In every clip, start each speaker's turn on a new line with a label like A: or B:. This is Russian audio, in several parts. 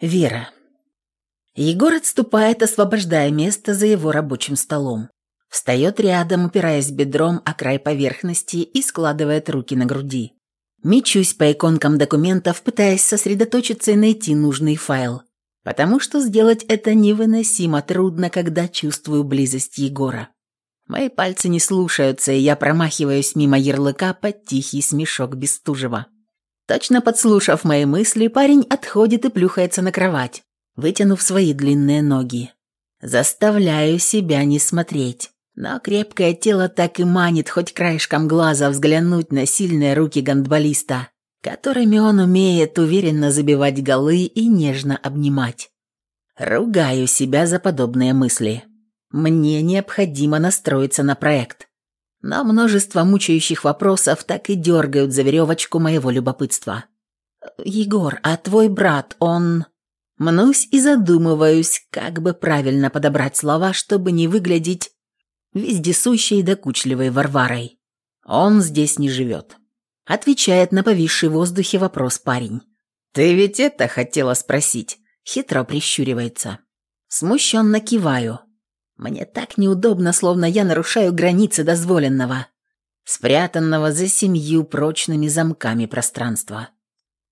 A: Вера. Егор отступает, освобождая место за его рабочим столом. Встает рядом, упираясь бедром о край поверхности и складывает руки на груди. Мечусь по иконкам документов, пытаясь сосредоточиться и найти нужный файл. Потому что сделать это невыносимо трудно, когда чувствую близость Егора. Мои пальцы не слушаются, и я промахиваюсь мимо ярлыка под тихий смешок Бестужева. Точно подслушав мои мысли, парень отходит и плюхается на кровать, вытянув свои длинные ноги. Заставляю себя не смотреть. Но крепкое тело так и манит хоть краешком глаза взглянуть на сильные руки гандболиста, которыми он умеет уверенно забивать голы и нежно обнимать. Ругаю себя за подобные мысли. Мне необходимо настроиться на проект но множество мучающих вопросов так и дергают за веревочку моего любопытства. «Егор, а твой брат, он...» Мнусь и задумываюсь, как бы правильно подобрать слова, чтобы не выглядеть вездесущей докучливой Варварой. «Он здесь не живет», — отвечает на повисший в воздухе вопрос парень. «Ты ведь это хотела спросить?» — хитро прищуривается. Смущенно киваю. Мне так неудобно, словно я нарушаю границы дозволенного, спрятанного за семью прочными замками пространства.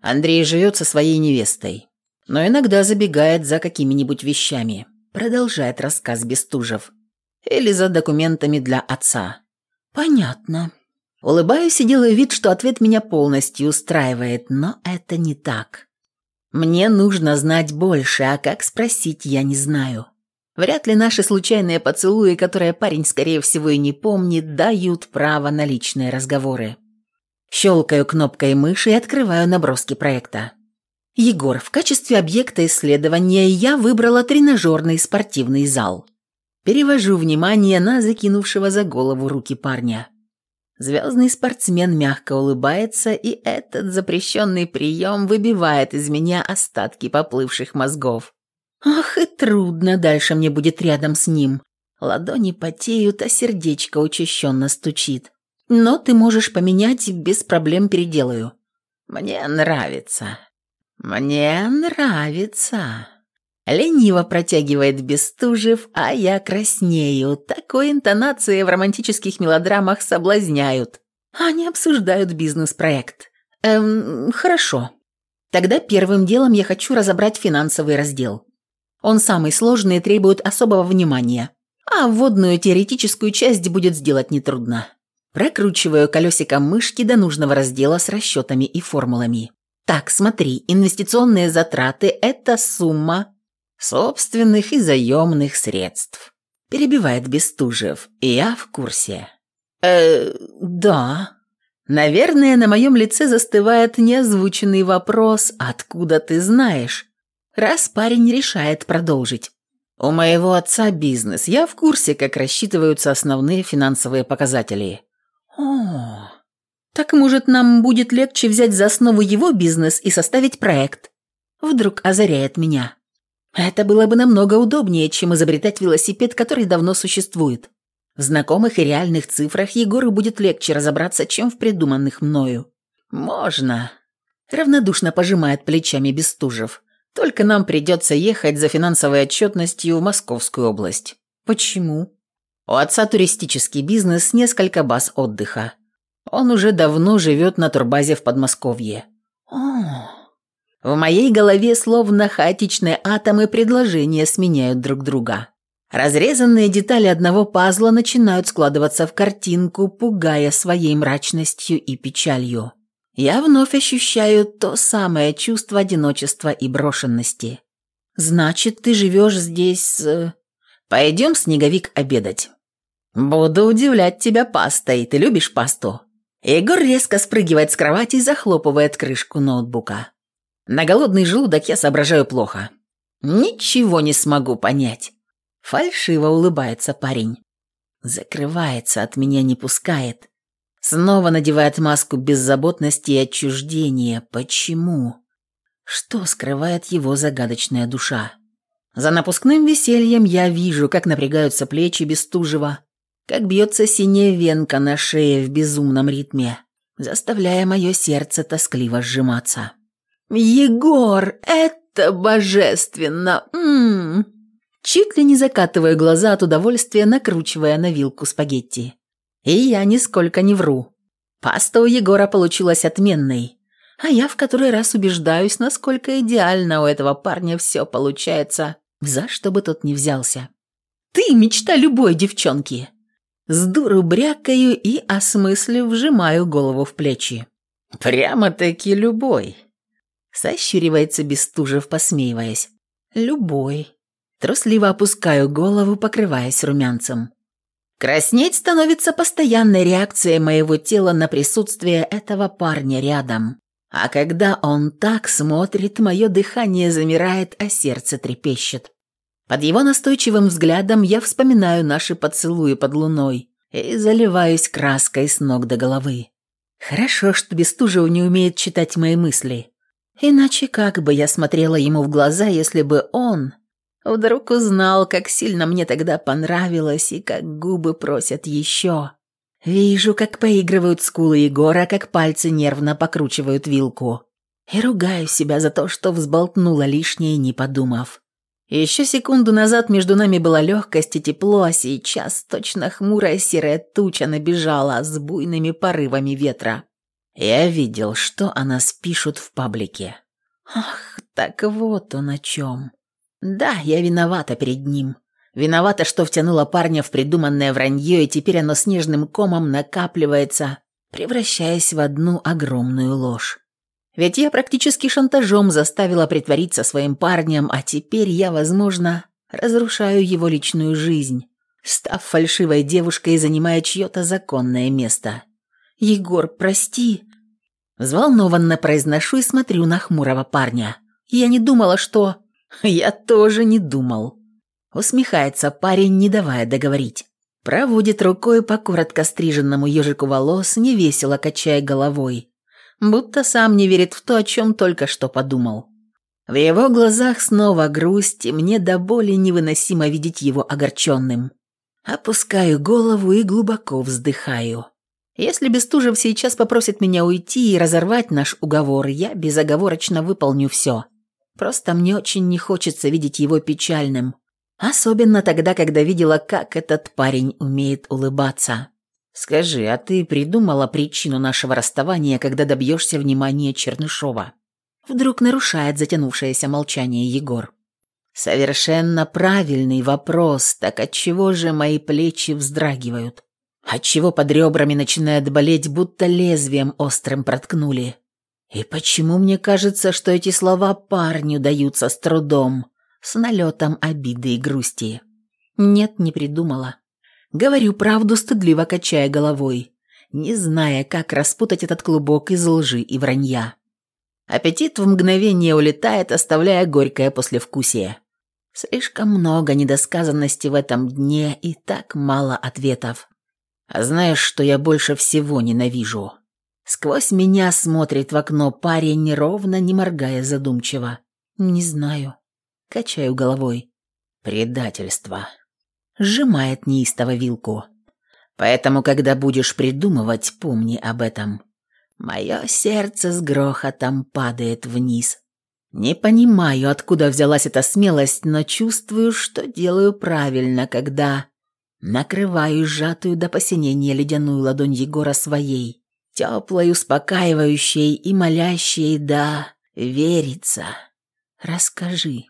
A: Андрей живет со своей невестой, но иногда забегает за какими-нибудь вещами, продолжает рассказ Бестужев. Или за документами для отца. Понятно. Улыбаюсь и делаю вид, что ответ меня полностью устраивает, но это не так. Мне нужно знать больше, а как спросить я не знаю. Вряд ли наши случайные поцелуи, которые парень, скорее всего, и не помнит, дают право на личные разговоры. Щелкаю кнопкой мыши и открываю наброски проекта. Егор, в качестве объекта исследования я выбрала тренажерный спортивный зал. Перевожу внимание на закинувшего за голову руки парня. Звездный спортсмен мягко улыбается, и этот запрещенный прием выбивает из меня остатки поплывших мозгов. Ах, и трудно дальше мне будет рядом с ним. Ладони потеют, а сердечко учащенно стучит. Но ты можешь поменять, без проблем переделаю. Мне нравится. Мне нравится. Лениво протягивает Бестужев, а я краснею. Такой интонацией в романтических мелодрамах соблазняют. Они обсуждают бизнес-проект. Эм, хорошо. Тогда первым делом я хочу разобрать финансовый раздел. Он самый сложный и требует особого внимания. А вводную теоретическую часть будет сделать нетрудно. Прокручиваю колесиком мышки до нужного раздела с расчетами и формулами. Так, смотри, инвестиционные затраты – это сумма собственных и заемных средств. Перебивает Бестужев. Я в курсе. Э, да. Наверное, на моем лице застывает неозвученный вопрос «Откуда ты знаешь?» Раз парень решает продолжить. «У моего отца бизнес. Я в курсе, как рассчитываются основные финансовые показатели». «О, так, может, нам будет легче взять за основу его бизнес и составить проект?» Вдруг озаряет меня. Это было бы намного удобнее, чем изобретать велосипед, который давно существует. В знакомых и реальных цифрах Егору будет легче разобраться, чем в придуманных мною. «Можно», — равнодушно пожимает плечами Бестужев. Только нам придется ехать за финансовой отчетностью в Московскую область. Почему? У отца туристический бизнес, несколько баз отдыха. Он уже давно живет на турбазе в Подмосковье. О, в моей голове словно хаотичные атомы предложения сменяют друг друга. Разрезанные детали одного пазла начинают складываться в картинку, пугая своей мрачностью и печалью я вновь ощущаю то самое чувство одиночества и брошенности. Значит, ты живешь здесь с... Пойдем, Снеговик, обедать. Буду удивлять тебя пастой. Ты любишь пасту? Егор резко спрыгивает с кровати и захлопывает крышку ноутбука. На голодный желудок я соображаю плохо. Ничего не смогу понять. Фальшиво улыбается парень. Закрывается, от меня не пускает. Снова надевает маску беззаботности и отчуждения. Почему? Что скрывает его загадочная душа? За напускным весельем я вижу, как напрягаются плечи Бестужева, как бьется синяя венка на шее в безумном ритме, заставляя мое сердце тоскливо сжиматься. «Егор, это божественно! Ммм!» Чуть ли не закатываю глаза от удовольствия, накручивая на вилку спагетти. И я нисколько не вру. Паста у Егора получилась отменной, а я в который раз убеждаюсь, насколько идеально у этого парня все получается, за что бы тот ни взялся. «Ты мечта любой девчонки!» С дуру брякаю и, осмыслив, вжимаю голову в плечи. «Прямо-таки любой!» Сощуривается Бестужев, посмеиваясь. «Любой». Трусливо опускаю голову, покрываясь румянцем. Краснеть становится постоянной реакцией моего тела на присутствие этого парня рядом. А когда он так смотрит, мое дыхание замирает, а сердце трепещет. Под его настойчивым взглядом я вспоминаю наши поцелуи под луной и заливаюсь краской с ног до головы. Хорошо, что Бестужев не умеет читать мои мысли. Иначе как бы я смотрела ему в глаза, если бы он вдруг узнал, как сильно мне тогда понравилось и как губы просят еще. Вижу, как поигрывают скулы Егора, как пальцы нервно покручивают вилку. И ругаю себя за то, что взболтнула лишнее, не подумав. Еще секунду назад между нами была легкость и тепло, а сейчас точно хмурая серая туча набежала с буйными порывами ветра. Я видел, что о нас пишут в паблике. Ах, так вот он о чем. Да, я виновата перед ним. Виновата, что втянула парня в придуманное вранье, и теперь оно снежным комом накапливается, превращаясь в одну огромную ложь. Ведь я практически шантажом заставила притвориться своим парнем, а теперь я, возможно, разрушаю его личную жизнь, став фальшивой девушкой и занимая чье-то законное место. «Егор, прости!» Взволнованно произношу и смотрю на хмурого парня. «Я не думала, что...» «Я тоже не думал». Усмехается парень, не давая договорить. Проводит рукой по коротко стриженному ежику волос, невесело качая головой. Будто сам не верит в то, о чем только что подумал. В его глазах снова грусть, и мне до боли невыносимо видеть его огорченным. Опускаю голову и глубоко вздыхаю. Если Бестужев сейчас попросит меня уйти и разорвать наш уговор, я безоговорочно выполню все. Просто мне очень не хочется видеть его печальным. Особенно тогда, когда видела, как этот парень умеет улыбаться. Скажи, а ты придумала причину нашего расставания, когда добьешься внимания Чернышова? Вдруг нарушает затянувшееся молчание Егор. Совершенно правильный вопрос, так отчего же мои плечи вздрагивают? отчего под ребрами начинает болеть, будто лезвием острым проткнули. И почему мне кажется, что эти слова парню даются с трудом, с налетом обиды и грусти? Нет, не придумала. Говорю правду, стыдливо качая головой, не зная, как распутать этот клубок из лжи и вранья. Аппетит в мгновение улетает, оставляя горькое послевкусие. Слишком много недосказанности в этом дне и так мало ответов. А знаешь, что я больше всего ненавижу? Сквозь меня смотрит в окно парень, ровно не моргая задумчиво. Не знаю. Качаю головой. Предательство. Сжимает неистово вилку. Поэтому, когда будешь придумывать, помни об этом. Мое сердце с грохотом падает вниз. Не понимаю, откуда взялась эта смелость, но чувствую, что делаю правильно, когда Накрываю сжатую до посинения ледяную ладонь Егора своей, теплой, успокаивающей и молящей, да, верится. Расскажи.